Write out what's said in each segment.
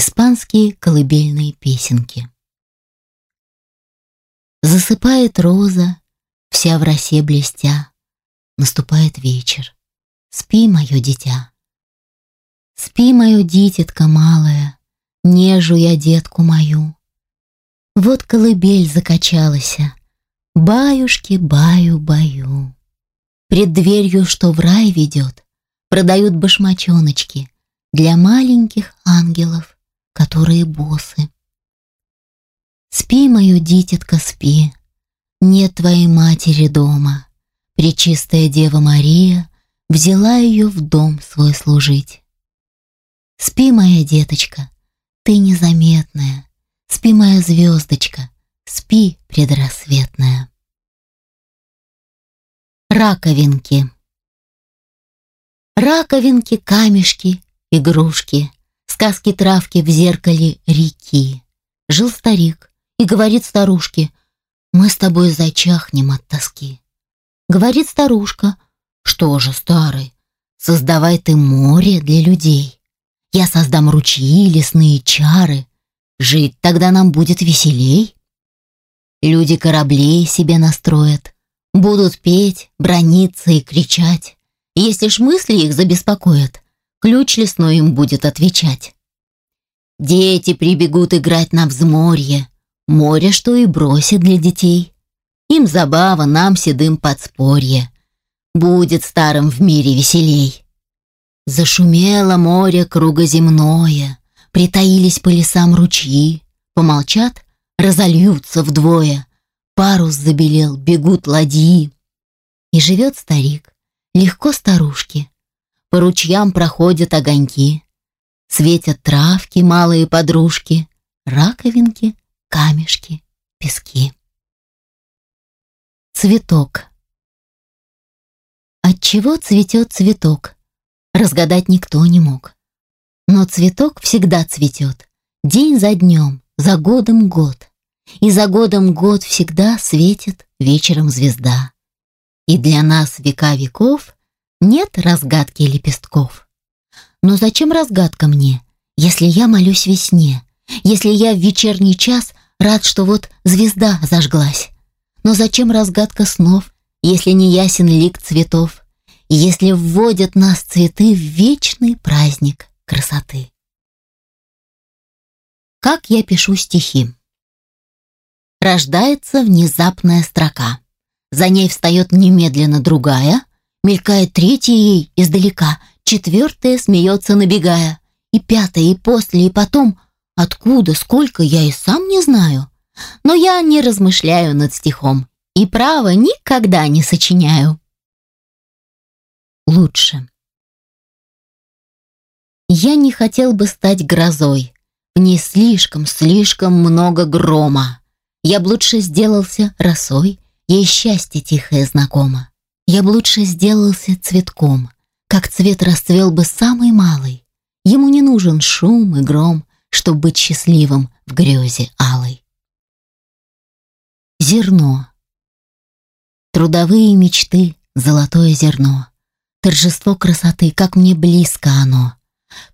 Испанские колыбельные песенки. Засыпает роза, вся в росе блестя. Наступает вечер. Спи, мое дитя. Спи, мое дитятка малая, нежу я детку мою. Вот колыбель закачалась, баюшки, баю-баю. Пред дверью, что в рай ведет, продают башмачоночки для маленьких ангелов которые босы. Спи, мое дитятко, спи, нет твоей матери дома. Пречистая Дева Мария взяла ее в дом свой служить. Спи, моя деточка, ты незаметная, спи, моя звездочка, спи, предрассветная. Раковинки Раковинки, камешки, игрушки — сказке травки в зеркале реки. Жил старик и говорит старушке, «Мы с тобой зачахнем от тоски». Говорит старушка, «Что же, старый, создавай ты море для людей. Я создам ручьи, лесные чары. Жить тогда нам будет веселей». Люди кораблей себе настроят, будут петь, брониться и кричать. Если ж мысли их забеспокоят, ключ лесной им будет отвечать. Дети прибегут играть на взморье. Море что и бросит для детей. Им забава, нам седым подспорье. Будет старым в мире веселей. Зашумело море кругоземное, Притаились по лесам ручьи. Помолчат, разольются вдвое. Парус забелел, бегут ладьи. И живет старик, легко старушки. По ручьям проходят огоньки. Светят травки, малые подружки, раковинки, камешки, пески. Цветок. От чего цветет цветок? Разгадать никто не мог. Но цветок всегда цветет. День за днем, за годом год. И за годом год всегда светит вечером звезда. И для нас века веков нет разгадки лепестков. Но зачем разгадка мне, если я молюсь весне? Если я в вечерний час рад, что вот звезда зажглась? Но зачем разгадка снов, если не ясен лик цветов? Если вводят нас цветы в вечный праздник красоты? Как я пишу стихи? Рождается внезапная строка. За ней встает немедленно другая, мелькает третья ей издалека, Четвертая смеется, набегая. И пятая, и после, и потом. Откуда, сколько, я и сам не знаю. Но я не размышляю над стихом. И право никогда не сочиняю. Лучше. Я не хотел бы стать грозой. В ней слишком-слишком много грома. Я б лучше сделался росой, ей счастье тихое знакомо. Я б лучше сделался цветком — как цвет расцвел бы самый малый. Ему не нужен шум и гром, чтобы быть счастливым в грезе алой. Зерно. Трудовые мечты, золотое зерно. Торжество красоты, как мне близко оно.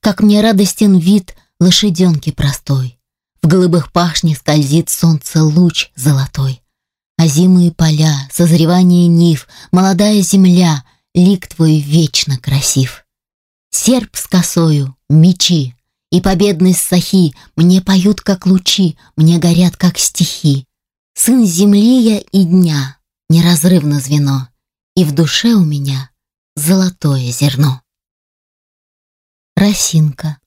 Как мне радостен вид лошаденки простой. В голубых пашнях скользит солнце луч золотой. А зимы и поля, созревание нив, молодая земля, лик твой вечно красив. Серп с косою, мечи и победные сахи Мне поют, как лучи, мне горят, как стихи. Сын земли я и дня, неразрывно звено, И в душе у меня золотое зерно. Росинка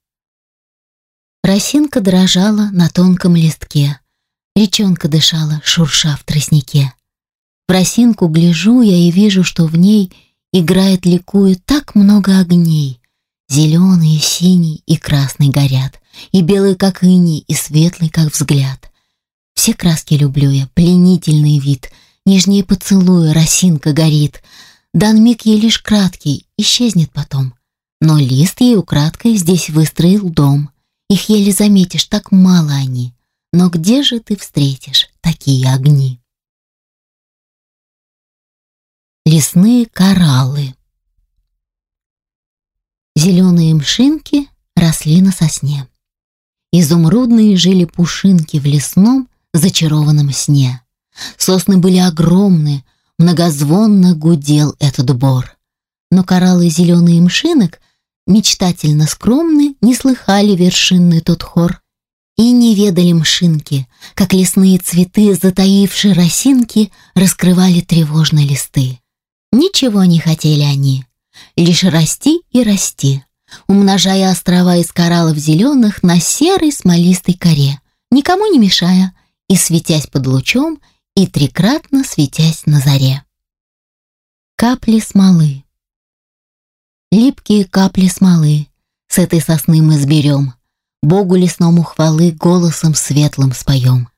Росинка дрожала на тонком листке, Речонка дышала, шурша в тростнике. В росинку гляжу я и вижу, что в ней — играет, ликует так много огней. Зеленые, синий и красный горят, и белый, как иней, и светлый, как взгляд. Все краски люблю я, пленительный вид, нежнее поцелуя, росинка горит. Дан миг ей лишь краткий, исчезнет потом. Но лист ей украдкой здесь выстроил дом. Их еле заметишь, так мало они. Но где же ты встретишь такие огни? Лесные кораллы. Зеленые мшинки росли на сосне. Изумрудные жили пушинки в лесном зачарованном сне. Сосны были огромны, многозвонно гудел этот бор. Но кораллы зеленые мшинок, мечтательно скромны, не слыхали вершинный тот хор. И не ведали мшинки, как лесные цветы, затаившие росинки, раскрывали тревожно листы. Ничего не хотели они, лишь расти и расти, умножая острова из кораллов зеленых на серой смолистой коре, никому не мешая, и светясь под лучом, и трикратно светясь на заре. Капли смолы. Липкие капли смолы с этой сосны мы сберем, Богу лесному хвалы голосом светлым споем.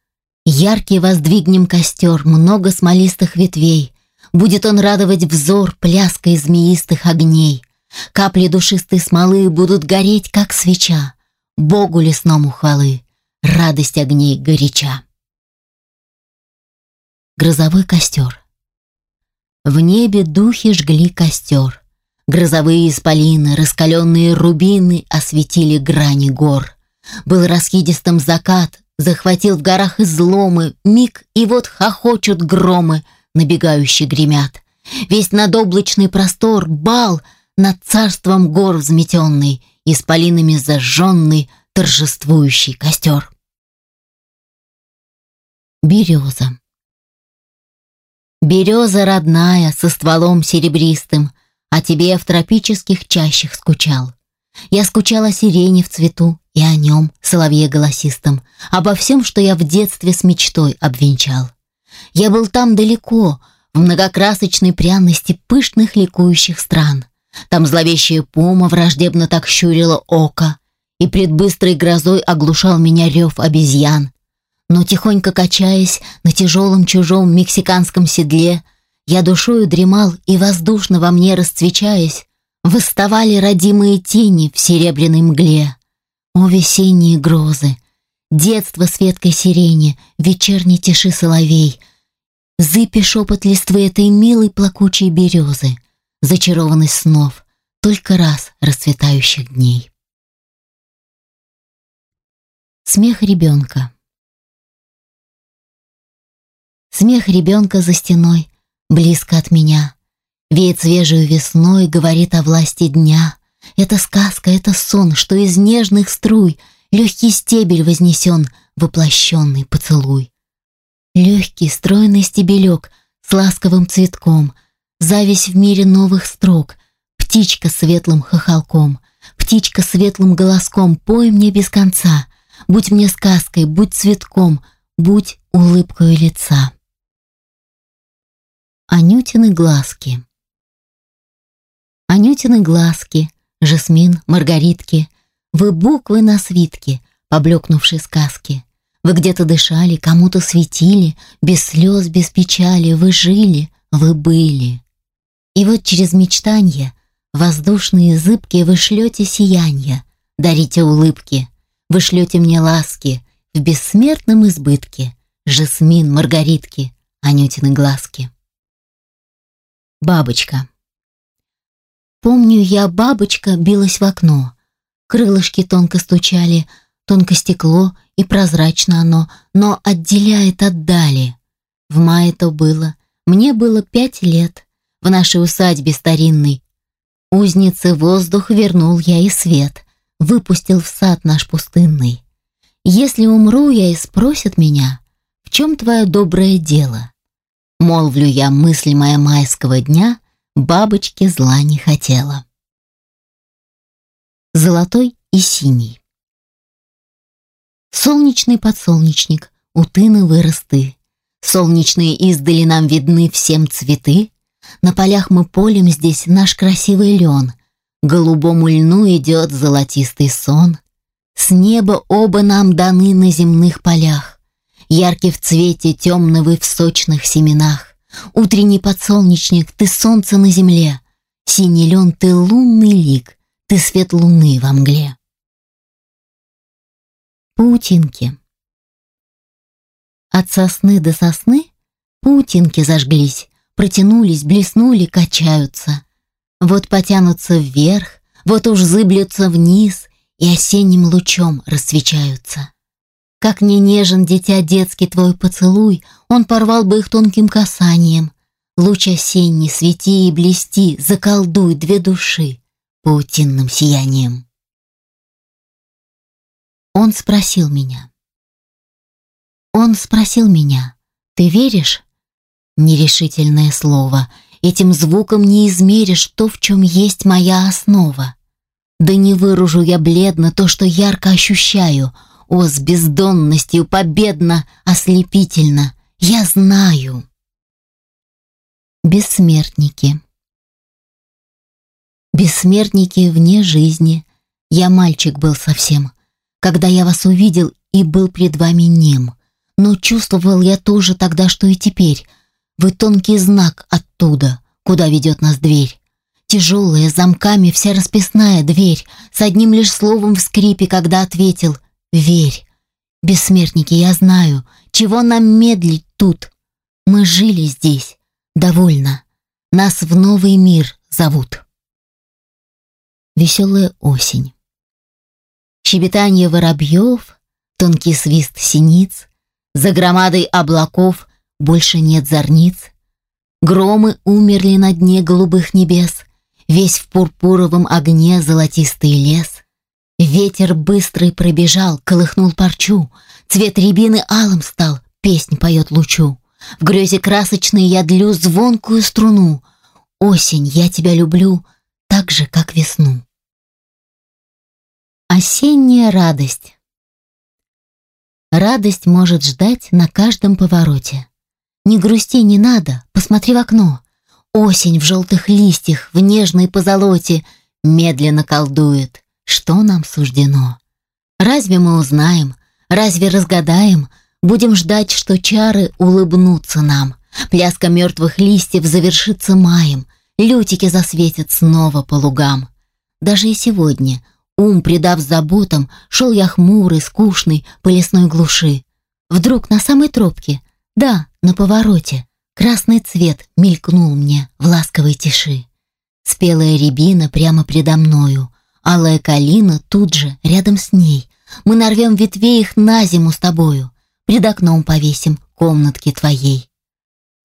Яркий воздвигнем костер, много смолистых ветвей, Будет он радовать взор пляской змеистых огней. Капли душистой смолы будут гореть, как свеча. Богу лесному хвалы, радость огней горяча. Грозовой костер. В небе духи жгли костер. Грозовые исполины, раскаленные рубины осветили грани гор. Был раскидистым закат, захватил в горах изломы, миг, и вот хохочут громы — набегающие гремят. Весь надоблачный простор, бал над царством гор взметенный, исполинами зажженный торжествующий костер. Береза. Береза родная, со стволом серебристым, О тебе в тропических чащах скучал. Я скучал о сирени в цвету и о нем, соловье голосистом, Обо всем, что я в детстве с мечтой обвенчал. Я был там далеко, в многокрасочной пряности пышных ликующих стран. Там зловещая пума враждебно так щурила око, и пред быстрой грозой оглушал меня рев обезьян. Но тихонько качаясь на тяжелом чужом мексиканском седле, я душою дремал и воздушно во мне расцвечаясь, восставали родимые тени в серебряной мгле. О, весенние грозы! Детство с веткой сирени, вечерней тиши соловей, Зыпи шепот листвы этой милой плакучей березы, зачарованный снов, только раз расцветающих дней. Смех ребенка Смех ребенка за стеной, близко от меня. Веет свежую весной, говорит о власти дня. Это сказка, это сон, что из нежных струй Легкий стебель вознесен, воплощенный поцелуй. Легкий, стройный стебелек с ласковым цветком, зависть в мире новых строк, птичка светлым хохолком, птичка светлым голоском, пой мне без конца, будь мне сказкой, будь цветком, будь улыбкой лица. Анютины глазки Анютины глазки, жасмин, маргаритки, вы буквы на свитке, поблекнувшей сказки — вы где-то дышали, кому-то светили, без слез, без печали, вы жили, вы были. И вот через мечтания, воздушные зыбки, вы шлете сияния, дарите улыбки, вы шлете мне ласки, в бессмертном избытке, жасмин, маргаритки, анютины глазки. Бабочка. Помню я, бабочка билась в окно. Крылышки тонко стучали, тонко стекло — и прозрачно оно, но отделяет от дали. В мае то было. Мне было пять лет. В нашей усадьбе старинной. Узнице воздух вернул я и свет. Выпустил в сад наш пустынный. Если умру я и спросят меня, в чем твое доброе дело? Молвлю я мысли моя майского дня, бабочки зла не хотела. Золотой и синий. Солнечный подсолнечник, у тыны вырос ты. Солнечные издали нам видны всем цветы. На полях мы полем здесь наш красивый лен. Голубому льну идет золотистый сон. С неба оба нам даны на земных полях. Яркий в цвете, темно вы в сочных семенах. Утренний подсолнечник, ты солнце на земле. Синий лен, ты лунный лик, ты свет луны во мгле. Паутинки. От сосны до сосны паутинки зажглись, протянулись, блеснули, качаются. Вот потянутся вверх, вот уж зыблются вниз и осенним лучом рассвечаются. Как не нежен, дитя, детский твой поцелуй, он порвал бы их тонким касанием. Луч осенний, свети и блести, заколдуй две души паутинным сиянием. Он спросил меня. Он спросил меня, ты веришь? Нерешительное слово. Этим звуком не измеришь то, в чем есть моя основа. Да не выражу я бледно то, что ярко ощущаю. О, с бездонностью, победно, ослепительно. Я знаю. Бессмертники. Бессмертники вне жизни. Я мальчик был совсем когда я вас увидел и был пред вами нем. Но чувствовал я тоже тогда, что и теперь. Вы тонкий знак оттуда, куда ведет нас дверь. Тяжелая, замками, вся расписная дверь, с одним лишь словом в скрипе, когда ответил «Верь». Бессмертники, я знаю, чего нам медлить тут. Мы жили здесь, довольно. Нас в новый мир зовут. Веселая осень. Щебетание воробьев, тонкий свист синиц, за громадой облаков больше нет зорниц. Громы умерли на дне голубых небес, весь в пурпуровом огне золотистый лес. Ветер быстрый пробежал, колыхнул парчу, цвет рябины алым стал, песнь поет лучу. В грезе красочной я длю звонкую струну. Осень, я тебя люблю так же, как весну. Осенняя радость. Радость может ждать на каждом повороте. Не грусти не надо, посмотри в окно. Осень в желтых листьях, в нежной позолоте медленно колдует. Что нам суждено? Разве мы узнаем? Разве разгадаем? Будем ждать, что чары улыбнутся нам. Пляска мертвых листьев завершится маем. Лютики засветят снова по лугам. Даже и сегодня – Ум, придав заботам, шел я хмурый, скучный, по лесной глуши. Вдруг на самой тропке, да, на повороте, красный цвет мелькнул мне в ласковой тиши. Спелая рябина прямо предо мною, алая калина тут же, рядом с ней. Мы нарвем ветвей их на зиму с тобою, пред окном повесим комнатки твоей.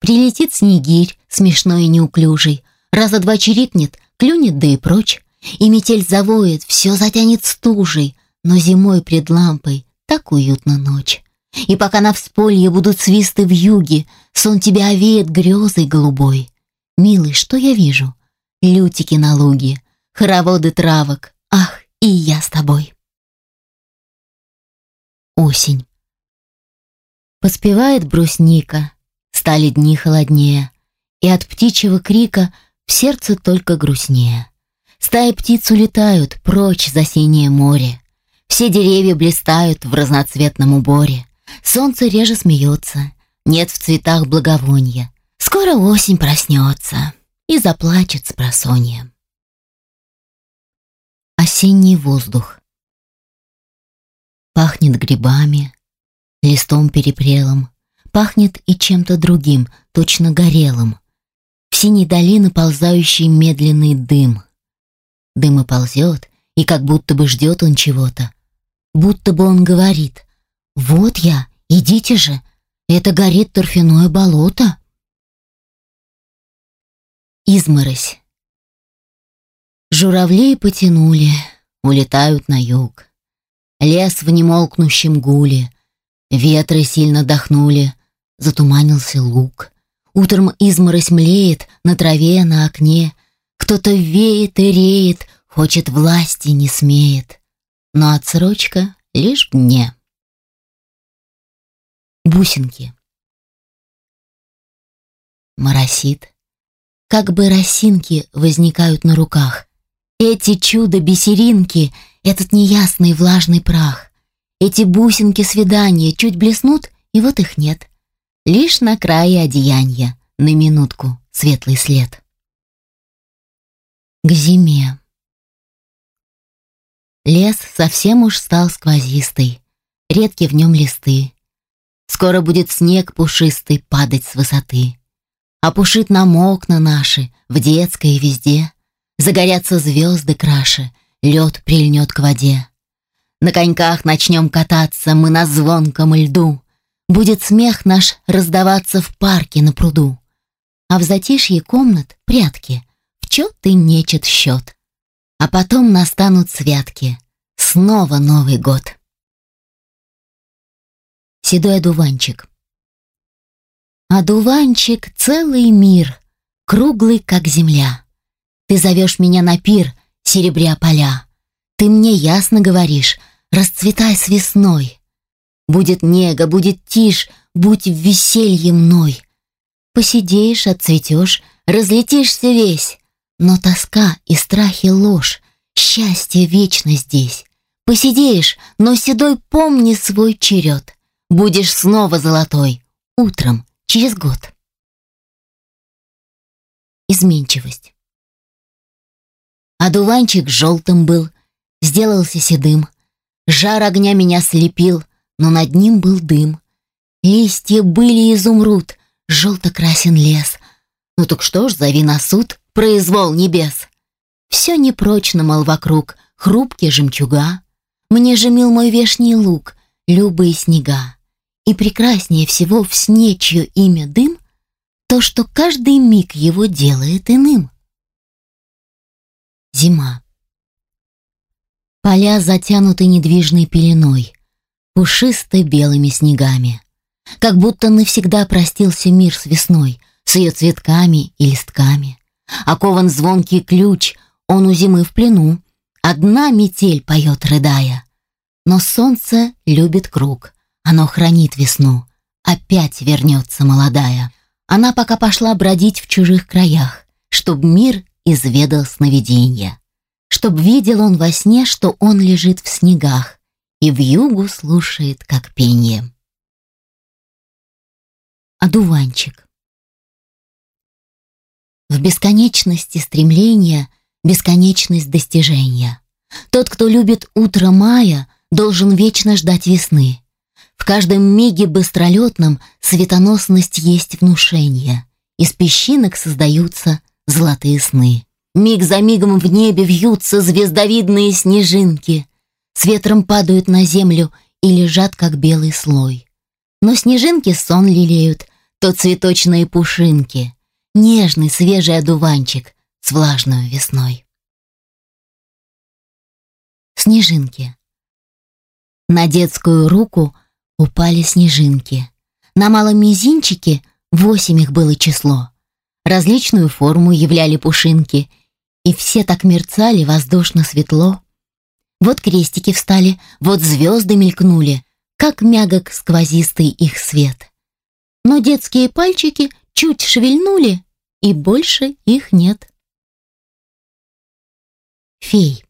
Прилетит снегирь, смешной и неуклюжий, раза два чирикнет, клюнет да и прочь и метель завоет, все затянет стужей, но зимой пред лампой так уютно ночь. И пока на всполье будут свисты в юге, сон тебя овеет грезой голубой. Милый, что я вижу? Лютики на луге, хороводы травок, ах, и я с тобой. Осень. Поспевает брусника, стали дни холоднее, и от птичьего крика в сердце только грустнее. Стаи птиц улетают прочь за синее море. Все деревья блистают в разноцветном уборе. Солнце реже смеется, нет в цветах благовония. Скоро осень проснется и заплачет с просонием. Осенний воздух. Пахнет грибами, листом перепрелом, пахнет и чем-то другим, точно горелым. В синей долине ползающий медленный дым. Дым ползет, и как будто бы ждет он чего-то. Будто бы он говорит «Вот я, идите же, это горит торфяное болото». Изморось. Журавли потянули, улетают на юг. Лес в немолкнущем гуле, ветры сильно дохнули, затуманился луг. Утром изморось млеет на траве, на окне, кто-то веет и реет, хочет власти не смеет. Но отсрочка лишь в дне. Бусинки. Моросит. Как бы росинки возникают на руках. Эти чудо-бисеринки, этот неясный влажный прах. Эти бусинки свидания чуть блеснут, и вот их нет. Лишь на крае одеяния, на минутку, светлый след к зиме. Лес совсем уж стал сквозистый, редки в нем листы. Скоро будет снег пушистый падать с высоты. Опушит нам окна наши, в детской и везде. Загорятся звезды краше, лед прильнет к воде. На коньках начнем кататься мы на звонком льду. Будет смех наш раздаваться в парке на пруду. А в затишье комнат прятки — отчет и нечет счет. А потом настанут святки. Снова Новый год. Седой одуванчик. Одуванчик — целый мир, круглый, как земля. Ты зовешь меня на пир, серебря поля. Ты мне ясно говоришь, расцветай с весной. Будет нега, будет тишь, будь в веселье мной. Посидеешь, отцветешь, разлетишься весь. Но тоска и страхи ложь, счастье вечно здесь. Посидеешь, но седой помни свой черед. Будешь снова золотой, утром, через год. Изменчивость. Одуванчик желтым был, сделался седым. Жар огня меня слепил, но над ним был дым. Листья были изумруд, желто красен лес. Ну так что ж, зови на суд, произвол небес. Все непрочно, мол, вокруг, хрупкие жемчуга. Мне же мил мой вешний лук, любые снега. И прекраснее всего в сне, чье имя дым, то, что каждый миг его делает иным. Зима. Поля затянуты недвижной пеленой, пушистой белыми снегами. Как будто навсегда простился мир с весной, с ее цветками и листками. Окован звонкий ключ, он у зимы в плену. Одна метель поет, рыдая. Но солнце любит круг, оно хранит весну. Опять вернется молодая. Она пока пошла бродить в чужих краях, чтоб мир изведал сновиденья. Чтоб видел он во сне, что он лежит в снегах и в югу слушает, как пение. Одуванчик в бесконечности стремления бесконечность достижения. Тот, кто любит утро мая, должен вечно ждать весны. В каждом миге быстролетном светоносность есть внушение. Из песчинок создаются золотые сны. Миг за мигом в небе вьются звездовидные снежинки. С ветром падают на землю и лежат, как белый слой. Но снежинки сон лелеют, то цветочные пушинки нежный свежий одуванчик с влажной весной. Снежинки. На детскую руку упали снежинки. На малом мизинчике восемь их было число. Различную форму являли пушинки, и все так мерцали воздушно светло. Вот крестики встали, вот звезды мелькнули, как мягок сквозистый их свет. Но детские пальчики чуть шевельнули, и больше их нет. Фей.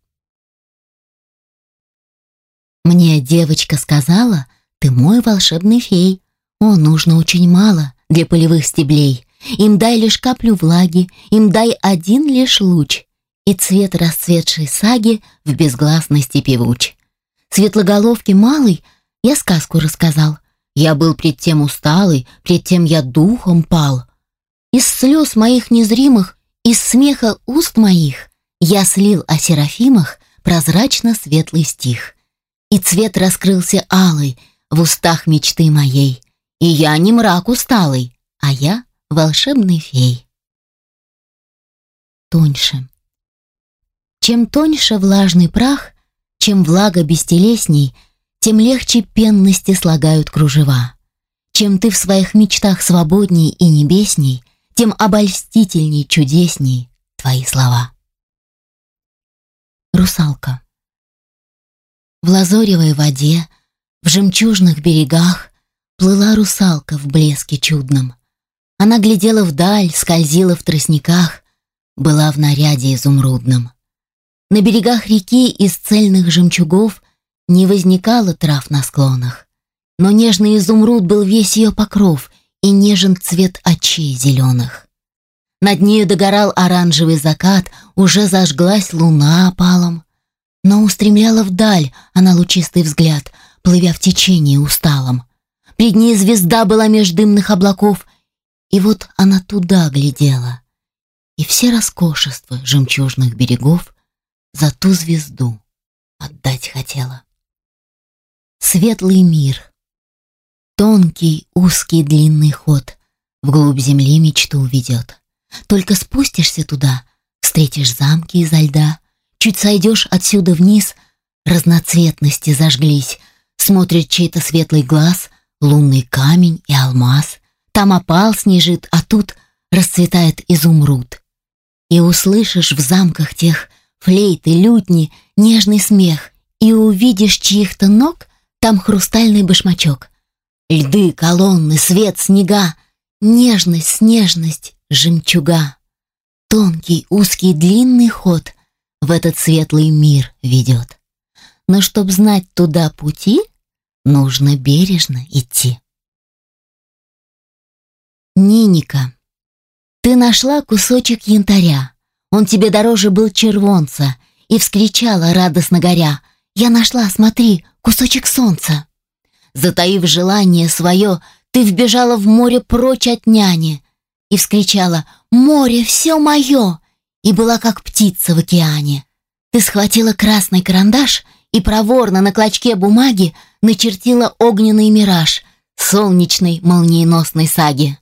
Мне девочка сказала, ты мой волшебный фей. О, нужно очень мало для полевых стеблей. Им дай лишь каплю влаги, им дай один лишь луч, и цвет расцветшей саги в безгласной степи луч. Светлоголовки малый я сказку рассказал. Я был пред тем усталый, пред тем я духом пал — из слез моих незримых, из смеха уст моих Я слил о серафимах прозрачно-светлый стих. И цвет раскрылся алый в устах мечты моей. И я не мрак усталый, а я волшебный фей. Тоньше. Чем тоньше влажный прах, чем влага бестелесней, тем легче пенности слагают кружева. Чем ты в своих мечтах свободней и небесней — тем обольстительней, чудесней твои слова. Русалка. В лазоревой воде, в жемчужных берегах плыла русалка в блеске чудном. Она глядела вдаль, скользила в тростниках, была в наряде изумрудном. На берегах реки из цельных жемчугов не возникало трав на склонах, но нежный изумруд был весь ее покров, и нежен цвет очей зеленых. Над нею догорал оранжевый закат, уже зажглась луна опалом. Но устремляла вдаль она лучистый взгляд, плывя в течении усталом. пред ней звезда была меж дымных облаков, и вот она туда глядела. И все роскошества жемчужных берегов за ту звезду отдать хотела. Светлый мир, Тонкий, узкий, длинный ход. Вглубь земли мечту уведет Только спустишься туда, встретишь замки изо льда. Чуть сойдешь отсюда вниз, разноцветности зажглись. Смотрит чей-то светлый глаз, лунный камень и алмаз. Там опал снежит, а тут расцветает изумруд. И услышишь в замках тех флейты, лютни, нежный смех. И увидишь чьих-то ног там хрустальный башмачок — Льды, колонны, свет, снега, нежность, снежность, жемчуга. Тонкий, узкий, длинный ход в этот светлый мир ведет. Но чтоб знать туда пути, нужно бережно идти. Ниника, ты нашла кусочек янтаря. Он тебе дороже был червонца. И вскричала радостно горя. Я нашла, смотри, кусочек солнца. Затаив желание свое, ты вбежала в море прочь от няни и вскричала «Море, все мое!» и была как птица в океане. Ты схватила красный карандаш и проворно на клочке бумаги начертила огненный мираж солнечной молниеносной саги.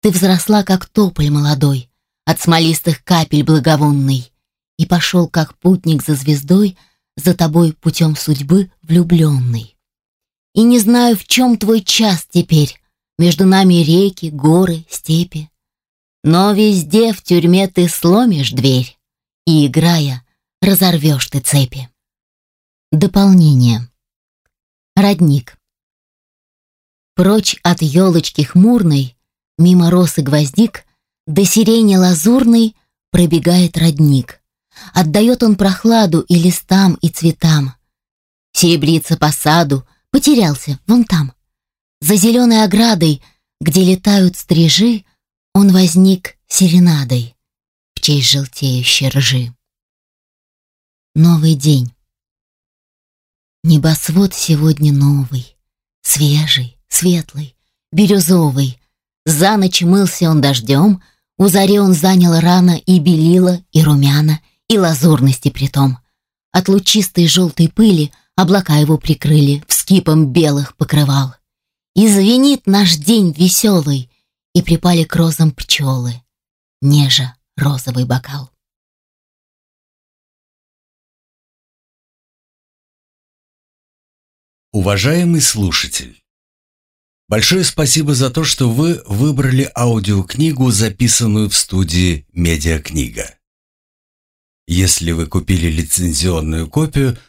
Ты взросла, как тополь молодой, от смолистых капель благовонный, и пошел, как путник за звездой, за тобой путем судьбы влюбленный. И не знаю, в чем твой час теперь. Между нами реки, горы, степи. Но везде в тюрьме ты сломишь дверь. И, играя, разорвешь ты цепи. Дополнение. Родник. Прочь от елочки хмурной, мимо росы гвоздик, до сирени лазурной пробегает родник. Отдает он прохладу и листам, и цветам. Серебрится по саду, Потерялся, вон там. За зеленой оградой, где летают стрижи, он возник серенадой в честь желтеющей ржи. Новый день. Небосвод сегодня новый, свежий, светлый, бирюзовый. За ночь мылся он дождем, у заре он занял рано и белила, и румяна, и лазурности притом. От лучистой желтой пыли облака его прикрыли, скипом белых покрывал. Извинит наш день веселый, и припали к розам пчелы, нежа розовый бокал. Уважаемый слушатель, большое спасибо за то, что вы выбрали аудиокнигу, записанную в студии «Медиакнига». Если вы купили лицензионную копию –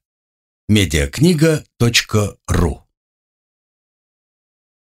медиакнига.ру